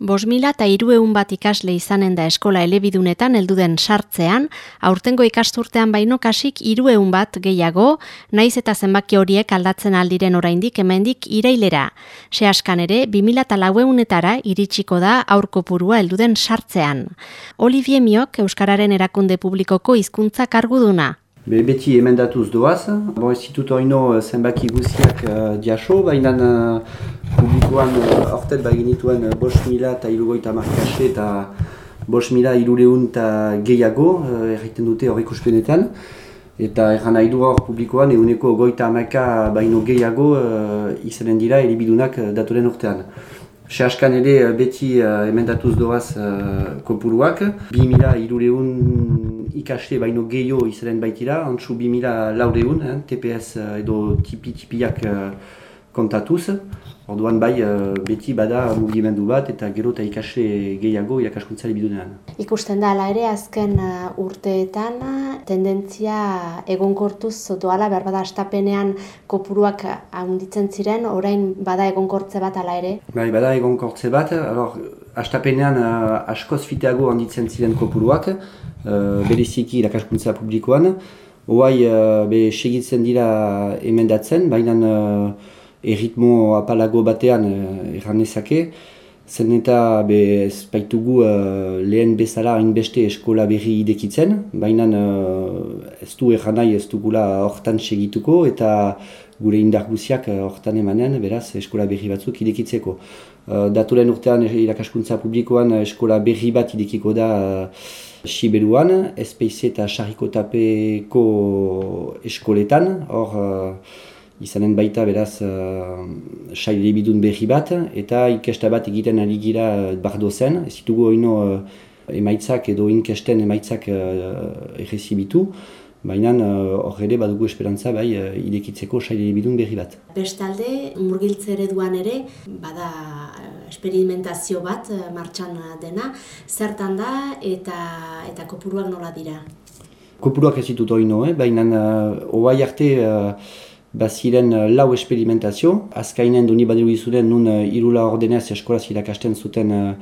Bos mila eta irueun bat ikasle izanen da eskola elebidunetan elduden sartzean, aurtengo ikasturtean baino kasik irueun bat gehiago, naiz eta zenbaki horiek aldatzen aldiren oraindik hemendik irailera. Se askan ere, bi mila eta laueunetara iritsiko da aurko purua elduden sartzean. Olivier Miok, Euskararen erakunde publikoko hizkuntza karguduna. Be, beti emendatuz doaz, bo ez ditut oino zenbaki guziak uh, diaso, baina uh, publikoan hortet uh, genituen uh, bos mila eta irugoita markase eta bos mila irureun eta gehiago uh, erraiten dute hor ikuspenetan. Eta erran nahi du hor publikoan eguneko goita amaka baino gehiago izanen dira eribidunak datoren urtean. Sehaskan ere beti uh, emendatuz doaz uh, kopuruak. Bi mila irureun ikaste baino gehiago izanen baitira, antzu bi mila laureun, eh, TPS edo tipi-tipiak uh, kontatuz. Orduan bai, uh, beti bada mugimendu bat eta gero eta ikaste gehiago irakaskuntzari bidunean. Ikusten da, ala ere azken uh, urteetan tendentzia egonkortuz doala, behar bada astapenean kopuruak handitzen ziren, orain bada egonkortze bat ala ere? Bai, bada egonkortze bat, alor, astapenean askoz fiteago handitzen ziren kopuruak, bereziki irakaskuntza publikoan, Hoai, be, segitzen dira emendatzen, baina erritmo apalago batean uh, erranezake, zen eta be, ez uh, lehen bezala hainbeste eskola berri idekitzen, baina uh, ez du erran nahi ez dugula hortan segituko eta gure indar guziak hortan emanen, beraz, eskola berri batzuk idekitzeko. Uh, daturen urtean irakaskuntza publikoan eskola berri bat idekiko da uh, Siberuan, SPC eta Sarikotapeko eskoletan, hor izanen baita beraz uh, saile bidun berri bat eta inkesta bat egiten ari gira uh, bardo zen, ez ditugu oino uh, emaitzak edo inkesten emaitzak uh, errezibitu, baina hor uh, ere badugu esperantza bai uh, idekitzeko saile bidun berri bat. Bestalde, murgiltze ereduan ere, bada esperimentazio bat martxan dena, zertan da eta eta kopuruak nola dira? Kopuruak ez ditut oino, eh? baina uh, arte baziren uh, lau esperimentazio. Azkainen duni badiru izuren nun uh, irula ordenez eskolaz irakasten zuten uh,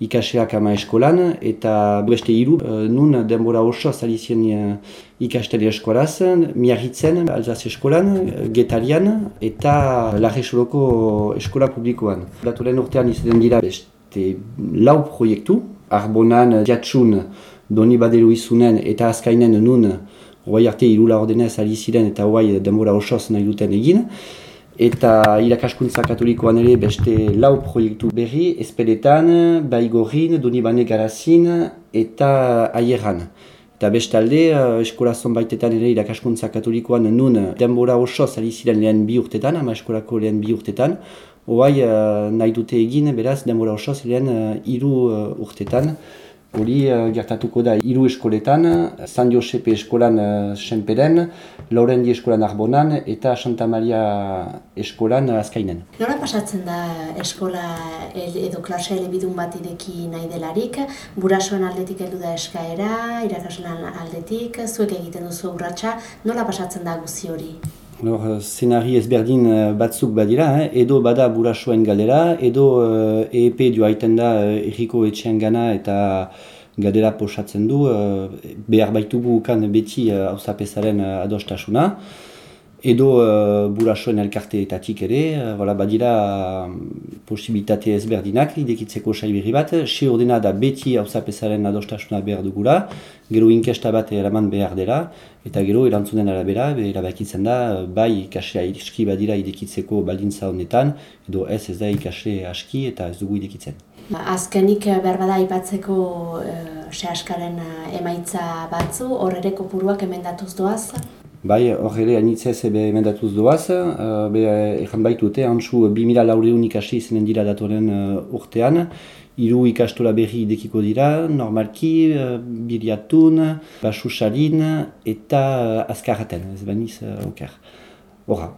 ikaseak ama eskolan, eta beste iru uh, nun denbora oso zalizien uh, ikasten eskolaz, miarritzen alzaz eskolan, getarian eta larresoloko eskola publikoan. Daturen urtean izaten dira beste lau proiektu, Arbonan, Diatsun, doni badiru izunen eta azkainen nun Hoai arte irula ordenez ari ziren eta hoai denbora osoz nahi duten egin. Eta irakaskuntza katolikoan ere beste lau proiektu berri, espedetan, baigorin, donibane garazin eta aierran. Eta bestalde, uh, eskola zonbaitetan ere irakaskuntza katolikoan nun denbora osoz ari ziren lehen bi urtetan, ama eskolako lehen bi urtetan. Hoai uh, nahi dute egin, beraz, denbora osoz lehen uh, iru uh, urtetan. Hori uh, gertatuko da hiru eskoletan, San Josepe eskolan uh, Senperen, Laurendi eskolan Arbonan eta Santa Maria eskolan Azkainen. Nola pasatzen da eskola edo klase elebidun bat ideki nahi delarik? Burasoen aldetik heldu da eskaera, irakaslan aldetik, zuek egiten duzu urratsa, nola pasatzen da guzi hori? Hor, zenari ezberdin eh, batzuk badira, eh? edo bada burasoen galera, edo uh, eh, EEP joaiten da erriko etxean gana eta galera posatzen du, uh, behar baitugu ukan beti hauzapezaren uh, adostasuna edo uh, burasoen elkarteetatik ere, uh, badira um, posibilitate ezberdinak idekitzeko sai berri bat, se ordena da beti hauzapezaren adostasuna behar dugula, gero inkesta bat eraman behar dela, eta gero erantzunen arabera, erabakitzen da, bai ikasea iski badira idekitzeko baldintza honetan, edo ez ez da ikasle aski eta ez dugu idekitzen. Ba, azkenik eh, behar bada ipatzeko uh, sehaskaren emaitza batzu, horre kopuruak emendatuz doaz? Bai, hor ere, anitzez ebe emendatuz doaz, uh, be, ezan baitute, hantzu 2000 laureun ikasi zenen dira datoren uh, urtean, hiru ikastola berri idekiko dira, normalki, uh, biriatun, basusalin eta uh, azkarraten, ez baniz, uh, oker. Horra.